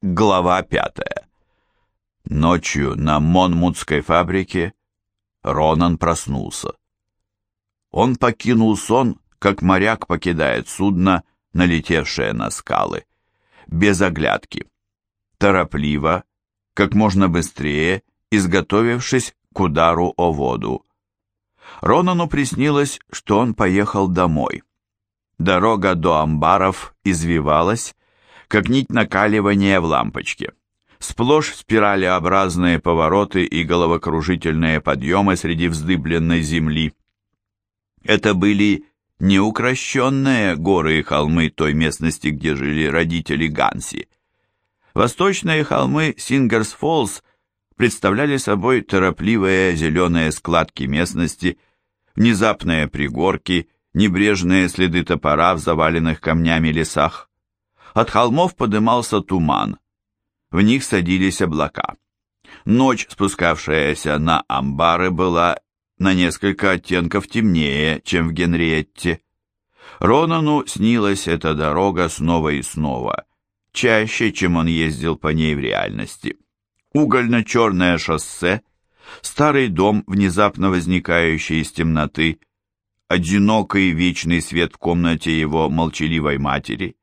Глава пятая. Ночью на Монмутской фабрике Ронан проснулся. Он покинул сон, как моряк покидает судно, налетевшее на скалы, без оглядки, торопливо, как можно быстрее, изготовившись к удару о воду. Ронану приснилось, что он поехал домой. Дорога до амбаров извивалась, как нить накаливания в лампочке. Сплошь спиралеобразные повороты и головокружительные подъемы среди вздыбленной земли. Это были неукрощенные горы и холмы той местности, где жили родители Ганси. Восточные холмы Сингерс-Фоллс представляли собой торопливые зеленые складки местности, внезапные пригорки, небрежные следы топора в заваленных камнями лесах. От холмов подымался туман. В них садились облака. Ночь, спускавшаяся на амбары, была на несколько оттенков темнее, чем в Генриетте. Ронану снилась эта дорога снова и снова, чаще, чем он ездил по ней в реальности. Угольно-черное шоссе, старый дом, внезапно возникающий из темноты, одинокий вечный свет в комнате его молчаливой матери,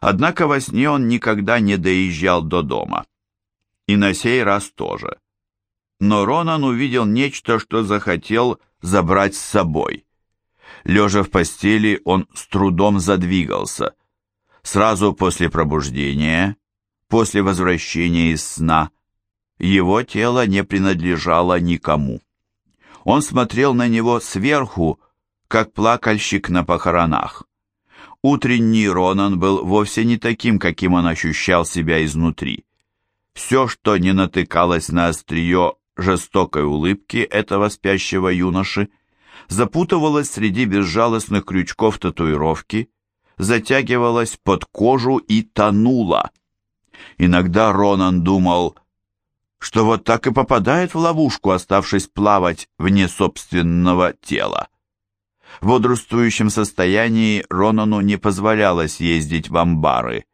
Однако во сне он никогда не доезжал до дома. И на сей раз тоже. Но Ронан увидел нечто, что захотел забрать с собой. Лежа в постели, он с трудом задвигался. Сразу после пробуждения, после возвращения из сна, его тело не принадлежало никому. Он смотрел на него сверху, как плакальщик на похоронах. Утренний Ронан был вовсе не таким, каким он ощущал себя изнутри. Все, что не натыкалось на острие жестокой улыбки этого спящего юноши, запутывалось среди безжалостных крючков татуировки, затягивалось под кожу и тонуло. Иногда Ронан думал, что вот так и попадает в ловушку, оставшись плавать вне собственного тела. В бодрствующем состоянии Ронану не позволялось ездить в амбары.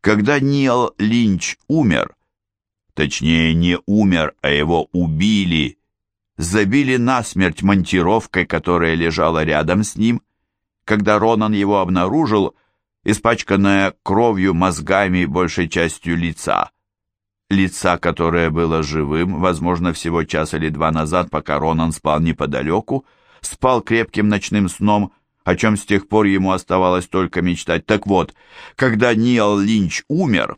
Когда Нил Линч умер, точнее не умер, а его убили, забили насмерть монтировкой, которая лежала рядом с ним, когда Ронан его обнаружил, испачканная кровью, мозгами, большей частью лица. Лица, которое было живым, возможно, всего час или два назад, пока Ронан спал неподалеку, спал крепким ночным сном, о чем с тех пор ему оставалось только мечтать. Так вот, когда Ниал Линч умер,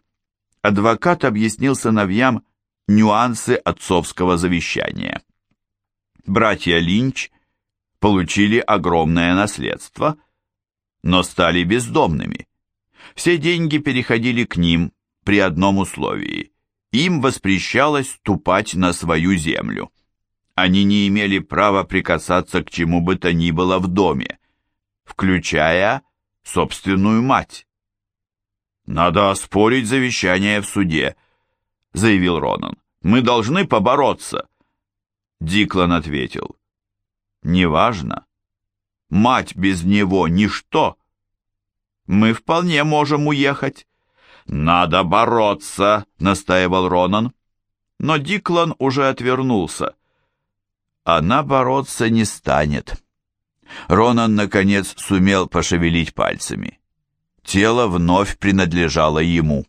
адвокат объяснил сыновьям нюансы отцовского завещания. Братья Линч получили огромное наследство, но стали бездомными. Все деньги переходили к ним при одном условии. Им воспрещалось ступать на свою землю они не имели права прикасаться к чему бы то ни было в доме, включая собственную мать. «Надо оспорить завещание в суде», — заявил Ронан. «Мы должны побороться». Диклан ответил. «Неважно. Мать без него ничто. Мы вполне можем уехать». «Надо бороться», — настаивал Ронан. Но Диклан уже отвернулся она бороться не станет. Ронан, наконец, сумел пошевелить пальцами. Тело вновь принадлежало ему.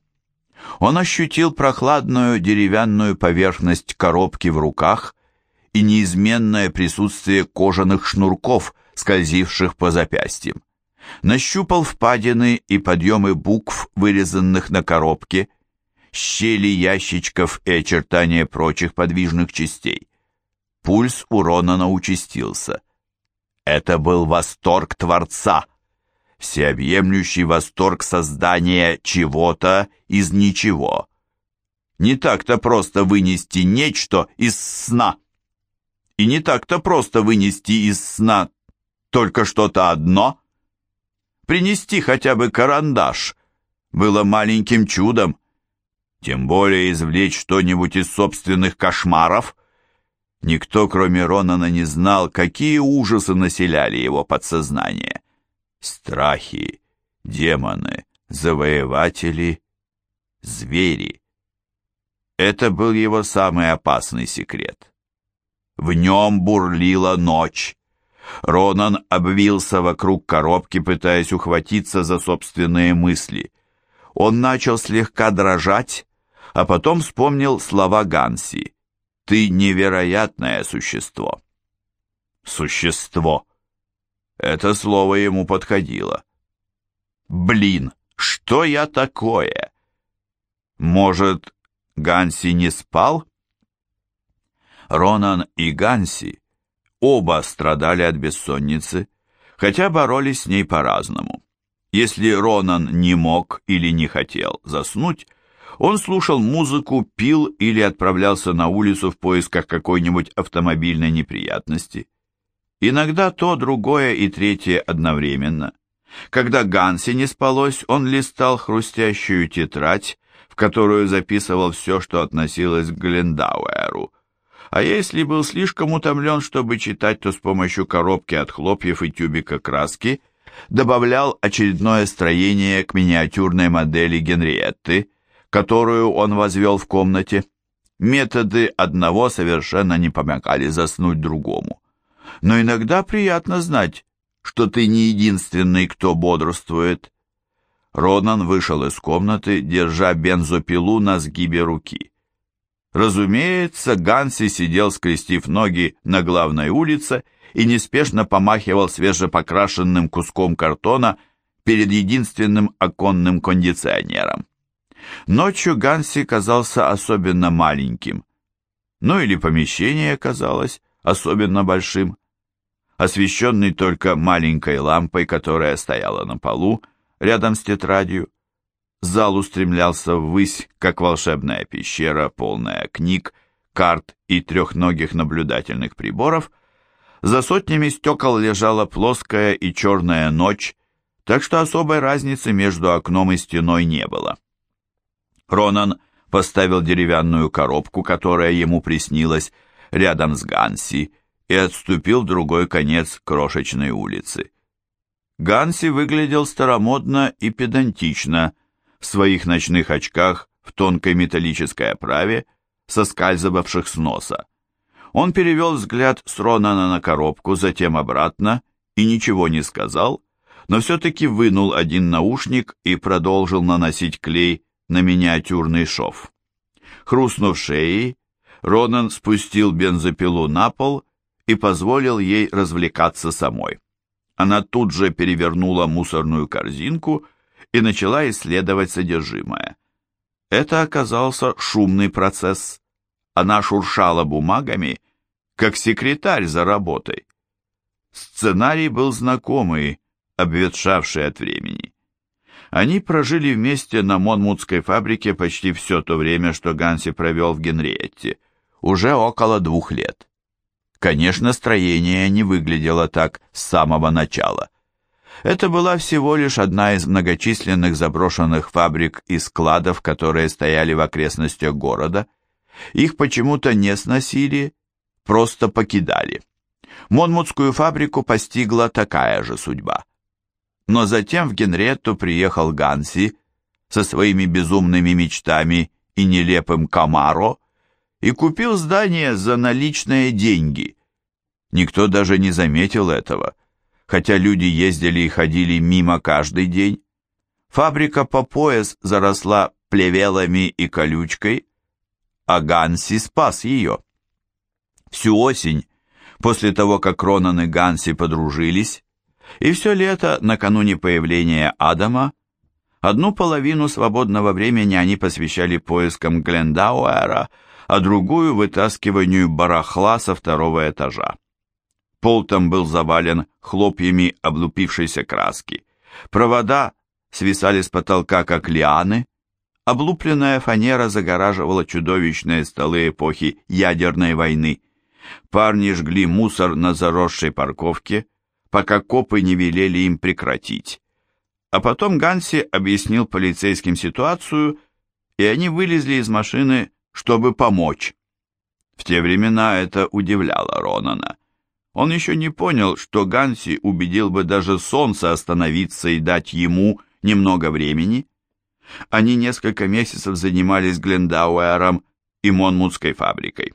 Он ощутил прохладную деревянную поверхность коробки в руках и неизменное присутствие кожаных шнурков, скользивших по запястьям. Нащупал впадины и подъемы букв, вырезанных на коробке, щели ящичков и очертания прочих подвижных частей. Пульс у Ронана участился. Это был восторг Творца, всеобъемлющий восторг создания чего-то из ничего. Не так-то просто вынести нечто из сна. И не так-то просто вынести из сна только что-то одно. Принести хотя бы карандаш было маленьким чудом, тем более извлечь что-нибудь из собственных кошмаров — Никто, кроме Ронана, не знал, какие ужасы населяли его подсознание. Страхи, демоны, завоеватели звери. Это был его самый опасный секрет. В нем бурлила ночь. Ронан обвился вокруг коробки, пытаясь ухватиться за собственные мысли. Он начал слегка дрожать, а потом вспомнил слова Ганси. «Ты невероятное существо». «Существо». Это слово ему подходило. «Блин, что я такое?» «Может, Ганси не спал?» Ронан и Ганси оба страдали от бессонницы, хотя боролись с ней по-разному. Если Ронан не мог или не хотел заснуть, он слушал музыку, пил или отправлялся на улицу в поисках какой-нибудь автомобильной неприятности. Иногда то, другое и третье одновременно. Когда Ганси не спалось, он листал хрустящую тетрадь, в которую записывал все, что относилось к Глендауэру. А если был слишком утомлен, чтобы читать, то с помощью коробки от хлопьев и тюбика краски добавлял очередное строение к миниатюрной модели Генриетты, которую он возвел в комнате. Методы одного совершенно не помогали заснуть другому. Но иногда приятно знать, что ты не единственный, кто бодрствует. Ронан вышел из комнаты, держа бензопилу на сгибе руки. Разумеется, Ганси сидел, скрестив ноги на главной улице и неспешно помахивал свежепокрашенным куском картона перед единственным оконным кондиционером. Ночью Ганси казался особенно маленьким. Ну или помещение казалось особенно большим. Освещенный только маленькой лампой, которая стояла на полу, рядом с тетрадью, зал устремлялся ввысь, как волшебная пещера, полная книг, карт и трехногих наблюдательных приборов. За сотнями стекол лежала плоская и черная ночь, так что особой разницы между окном и стеной не было. Ронан поставил деревянную коробку, которая ему приснилась, рядом с Ганси, и отступил в другой конец крошечной улицы. Ганси выглядел старомодно и педантично, в своих ночных очках в тонкой металлической оправе, соскальзывавших с носа. Он перевел взгляд с Ронана на коробку, затем обратно, и ничего не сказал, но все-таки вынул один наушник и продолжил наносить клей на миниатюрный шов. Хрустнув шеей, Ронан спустил бензопилу на пол и позволил ей развлекаться самой. Она тут же перевернула мусорную корзинку и начала исследовать содержимое. Это оказался шумный процесс. Она шуршала бумагами, как секретарь за работой. Сценарий был знакомый, обветшавший от времени. Они прожили вместе на Монмутской фабрике почти все то время, что Ганси провел в Генриетте, уже около двух лет. Конечно, строение не выглядело так с самого начала. Это была всего лишь одна из многочисленных заброшенных фабрик и складов, которые стояли в окрестностях города. Их почему-то не сносили, просто покидали. Монмутскую фабрику постигла такая же судьба. Но затем в Генретту приехал Ганси со своими безумными мечтами и нелепым Камаро и купил здание за наличные деньги. Никто даже не заметил этого, хотя люди ездили и ходили мимо каждый день. Фабрика по пояс заросла плевелами и колючкой, а Ганси спас ее. Всю осень, после того, как Ронан и Ганси подружились, и все лето, накануне появления Адама, одну половину свободного времени они посвящали поискам Глендауэра, а другую – вытаскиванию барахла со второго этажа. Пол там был завален хлопьями облупившейся краски. Провода свисали с потолка, как лианы. Облупленная фанера загораживала чудовищные столы эпохи ядерной войны. Парни жгли мусор на заросшей парковке – пока копы не велели им прекратить. А потом Ганси объяснил полицейским ситуацию, и они вылезли из машины, чтобы помочь. В те времена это удивляло Ронана. Он еще не понял, что Ганси убедил бы даже солнце остановиться и дать ему немного времени. Они несколько месяцев занимались Глендауэром и Монмутской фабрикой.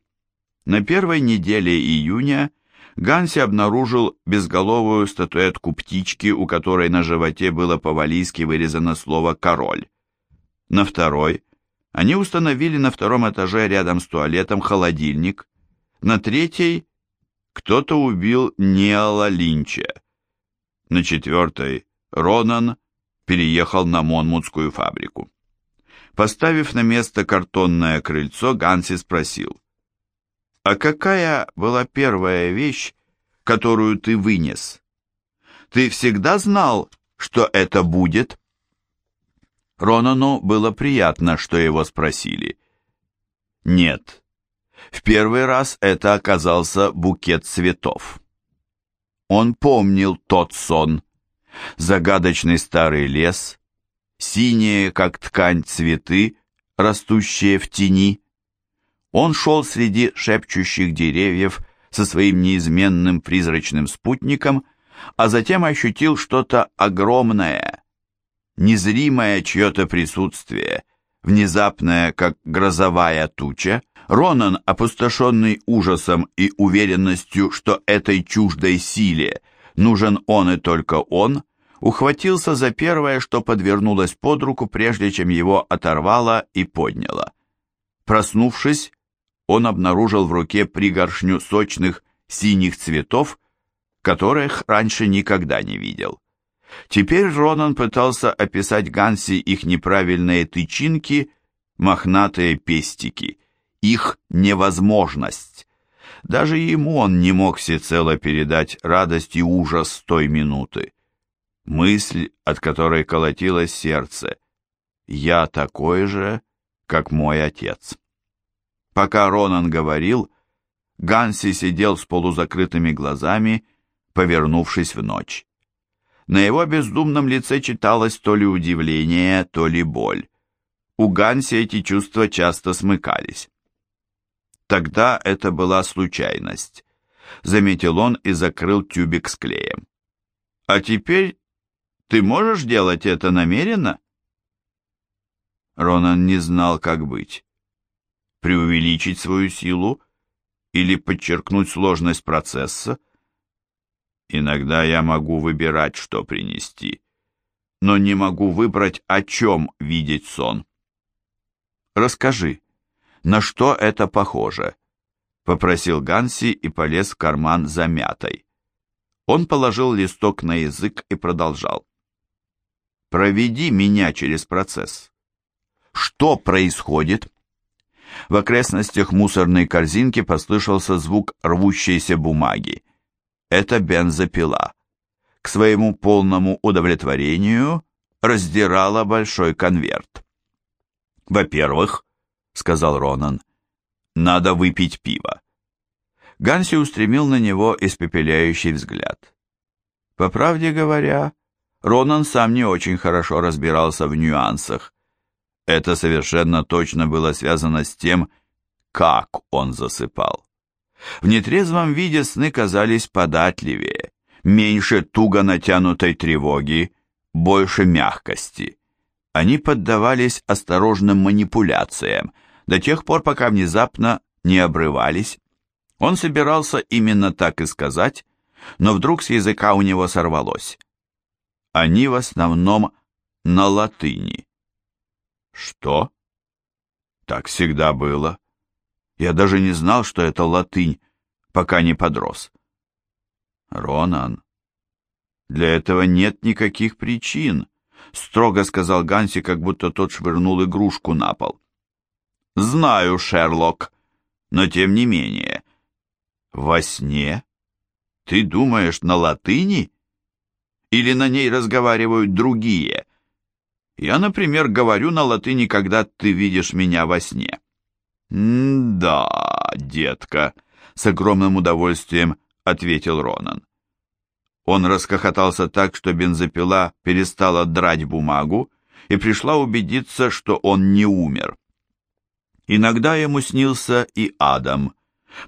На первой неделе июня Ганси обнаружил безголовую статуэтку птички, у которой на животе было по-валийски вырезано слово «король». На второй они установили на втором этаже рядом с туалетом холодильник. На третьей кто-то убил Ниала Линча. На четвертой Ронан переехал на Монмутскую фабрику. Поставив на место картонное крыльцо, Ганси спросил, «А какая была первая вещь, которую ты вынес? Ты всегда знал, что это будет?» Ронану было приятно, что его спросили. «Нет, в первый раз это оказался букет цветов». Он помнил тот сон. Загадочный старый лес, синие, как ткань, цветы, растущие в тени. Он шел среди шепчущих деревьев со своим неизменным призрачным спутником, а затем ощутил что-то огромное, незримое чье-то присутствие, внезапное, как грозовая туча, Ронан, опустошенный ужасом и уверенностью, что этой чуждой силе нужен он и только он, ухватился за первое, что подвернулось под руку, прежде чем его оторвало и подняло. Проснувшись, он обнаружил в руке пригоршню сочных синих цветов, которых раньше никогда не видел. Теперь Ронан пытался описать Ганси их неправильные тычинки, мохнатые пестики, их невозможность. Даже ему он не мог всецело передать радость и ужас той минуты. Мысль, от которой колотилось сердце. «Я такой же, как мой отец». Пока Ронан говорил, Ганси сидел с полузакрытыми глазами, повернувшись в ночь. На его бездумном лице читалось то ли удивление, то ли боль. У Ганси эти чувства часто смыкались. Тогда это была случайность, заметил он и закрыл тюбик с клеем. А теперь ты можешь делать это намеренно? Ронан не знал, как быть. Преувеличить свою силу или подчеркнуть сложность процесса? Иногда я могу выбирать, что принести, но не могу выбрать, о чем видеть сон. Расскажи, на что это похоже? Попросил Ганси и полез в карман за мятой. Он положил листок на язык и продолжал. Проведи меня через процесс. Что происходит? В окрестностях мусорной корзинки послышался звук рвущейся бумаги. Это бензопила. К своему полному удовлетворению раздирала большой конверт. «Во-первых, — сказал Ронан, — надо выпить пиво». Ганси устремил на него испепеляющий взгляд. По правде говоря, Ронан сам не очень хорошо разбирался в нюансах. Это совершенно точно было связано с тем, как он засыпал. В нетрезвом виде сны казались податливее, меньше туго натянутой тревоги, больше мягкости. Они поддавались осторожным манипуляциям до тех пор, пока внезапно не обрывались. Он собирался именно так и сказать, но вдруг с языка у него сорвалось. Они в основном на латыни. Что? Так всегда было. Я даже не знал, что это латынь, пока не подрос. Ронан, для этого нет никаких причин, строго сказал Ганси, как будто тот швырнул игрушку на пол. Знаю, Шерлок, но тем не менее. Во сне? Ты думаешь на латыни? Или на ней разговаривают другие? Я, например, говорю на латыни, когда ты видишь меня во сне. «Да, детка», — с огромным удовольствием ответил Ронан. Он расхохотался так, что бензопила перестала драть бумагу и пришла убедиться, что он не умер. Иногда ему снился и Адам,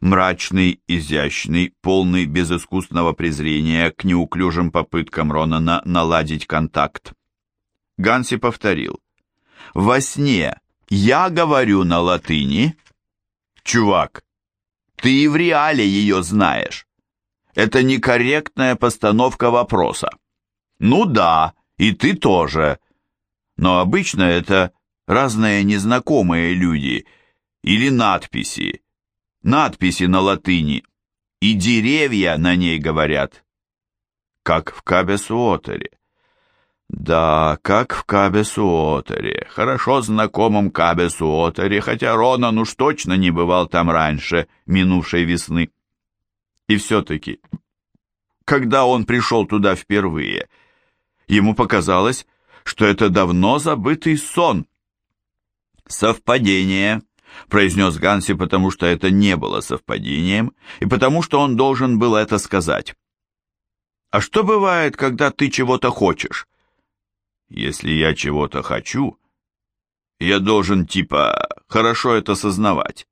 мрачный, изящный, полный безыскусного презрения к неуклюжим попыткам Ронана наладить контакт. Ганси повторил. Во сне я говорю на латыни. Чувак, ты и в реале ее знаешь. Это некорректная постановка вопроса. Ну да, и ты тоже. Но обычно это разные незнакомые люди или надписи. Надписи на латыни. И деревья на ней говорят. Как в Кабесуотере. Да, как в Кабесуотере, хорошо знакомом Кабесуотере, хотя Ронан уж точно не бывал там раньше, минувшей весны. И все-таки, когда он пришел туда впервые, ему показалось, что это давно забытый сон. «Совпадение», — произнес Ганси, потому что это не было совпадением, и потому что он должен был это сказать. «А что бывает, когда ты чего-то хочешь?» Если я чего-то хочу, я должен типа хорошо это сознавать,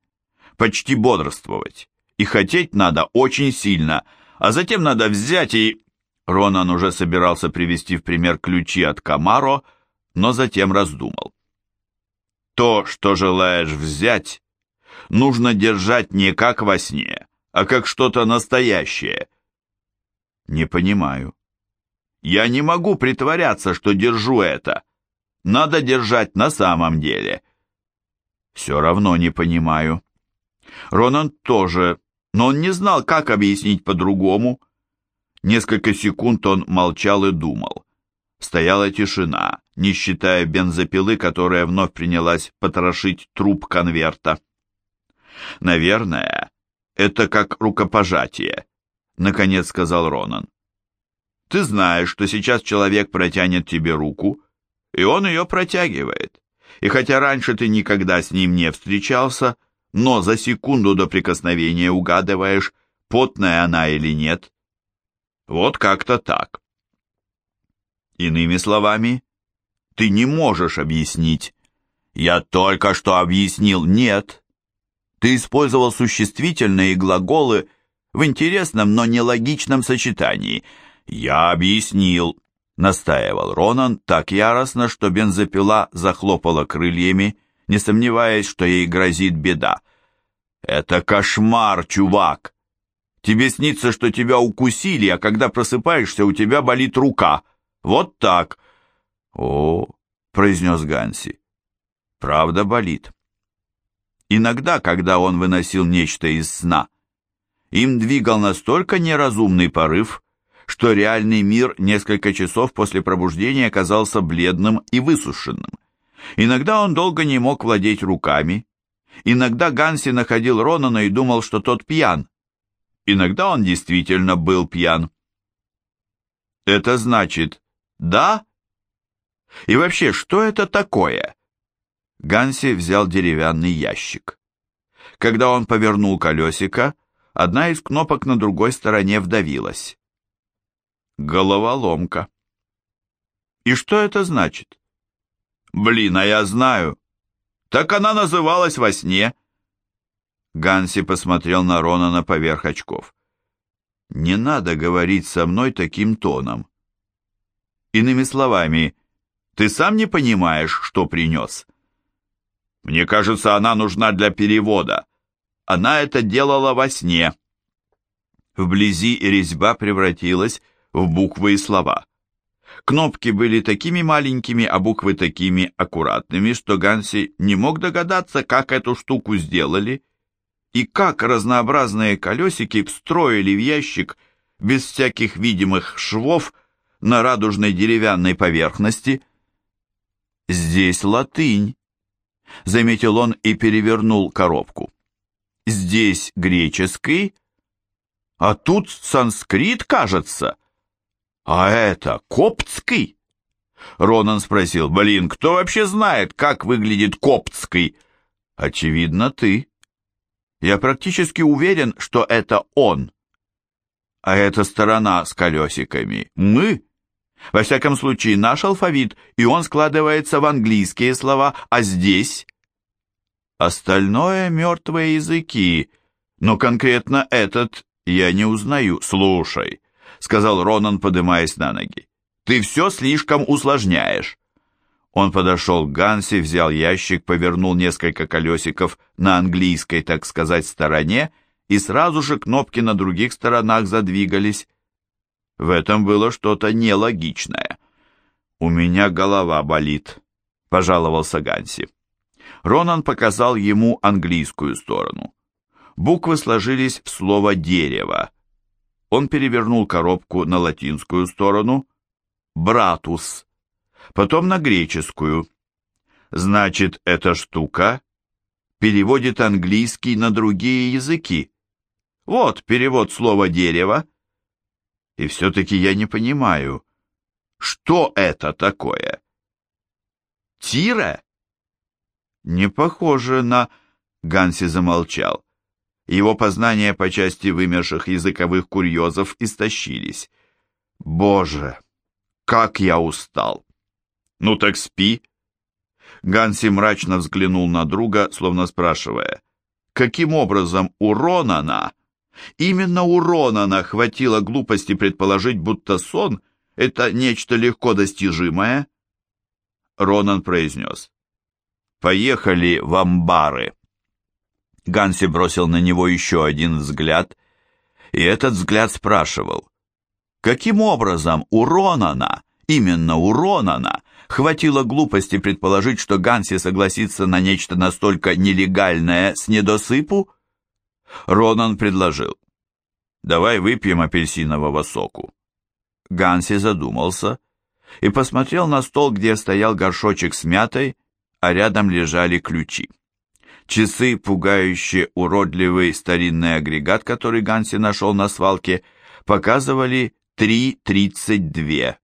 почти бодрствовать. И хотеть надо очень сильно, а затем надо взять и... Ронан уже собирался привести в пример ключи от Камаро, но затем раздумал. То, что желаешь взять, нужно держать не как во сне, а как что-то настоящее. Не понимаю. Я не могу притворяться, что держу это. Надо держать на самом деле. Все равно не понимаю. Ронан тоже, но он не знал, как объяснить по-другому. Несколько секунд он молчал и думал. Стояла тишина, не считая бензопилы, которая вновь принялась потрошить труп конверта. «Наверное, это как рукопожатие», — наконец сказал Ронан. Ты знаешь, что сейчас человек протянет тебе руку, и он ее протягивает. И хотя раньше ты никогда с ним не встречался, но за секунду до прикосновения угадываешь, потная она или нет. Вот как-то так. Иными словами, ты не можешь объяснить. Я только что объяснил «нет». Ты использовал существительные глаголы в интересном, но нелогичном сочетании – «Я объяснил», — настаивал Ронан так яростно, что бензопила захлопала крыльями, не сомневаясь, что ей грозит беда. «Это кошмар, чувак! Тебе снится, что тебя укусили, а когда просыпаешься, у тебя болит рука. Вот так!» «О!» — произнес Ганси. «Правда болит». Иногда, когда он выносил нечто из сна, им двигал настолько неразумный порыв, что реальный мир несколько часов после пробуждения оказался бледным и высушенным. Иногда он долго не мог владеть руками. Иногда Ганси находил Ронана и думал, что тот пьян. Иногда он действительно был пьян. Это значит «да»? И вообще, что это такое? Ганси взял деревянный ящик. Когда он повернул колесико, одна из кнопок на другой стороне вдавилась. Головоломка. И что это значит? Блин, а я знаю. Так она называлась во сне. Ганси посмотрел на Ронана поверх очков. Не надо говорить со мной таким тоном. Иными словами, ты сам не понимаешь, что принес? Мне кажется, она нужна для перевода. Она это делала во сне. Вблизи резьба превратилась в буквы и слова. Кнопки были такими маленькими, а буквы такими аккуратными, что Ганси не мог догадаться, как эту штуку сделали и как разнообразные колесики встроили в ящик без всяких видимых швов на радужной деревянной поверхности. «Здесь латынь», — заметил он и перевернул коробку. «Здесь греческий, а тут санскрит, кажется». «А это коптский?» Ронан спросил, «Блин, кто вообще знает, как выглядит коптский?» «Очевидно, ты. Я практически уверен, что это он. А эта сторона с колесиками — мы. Во всяком случае, наш алфавит, и он складывается в английские слова, а здесь...» «Остальное — мертвые языки, но конкретно этот я не узнаю. Слушай» сказал Ронан, поднимаясь на ноги. «Ты все слишком усложняешь». Он подошел к Ганси, взял ящик, повернул несколько колесиков на английской, так сказать, стороне, и сразу же кнопки на других сторонах задвигались. В этом было что-то нелогичное. «У меня голова болит», — пожаловался Ганси. Ронан показал ему английскую сторону. Буквы сложились в слово «дерево». Он перевернул коробку на латинскую сторону «братус», потом на греческую. Значит, эта штука переводит английский на другие языки. Вот перевод слова «дерево». И все-таки я не понимаю, что это такое? Тира? Не похоже на... Ганси замолчал. Его познания по части вымерших языковых курьезов истощились. Боже, как я устал! Ну так спи. Ганси мрачно взглянул на друга, словно спрашивая, каким образом у именно у хватило глупости предположить, будто сон — это нечто легко достижимое? Ронан произнес, «Поехали в амбары». Ганси бросил на него еще один взгляд, и этот взгляд спрашивал, каким образом у именно у хватило глупости предположить, что Ганси согласится на нечто настолько нелегальное с недосыпу? Ронан предложил, давай выпьем апельсинового соку. Ганси задумался и посмотрел на стол, где стоял горшочек с мятой, а рядом лежали ключи. Часы, пугающие уродливый старинный агрегат, который Ганси нашел на свалке, показывали 3.32.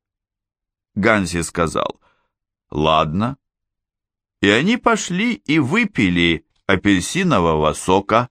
Ганси сказал «Ладно». И они пошли и выпили апельсинового сока.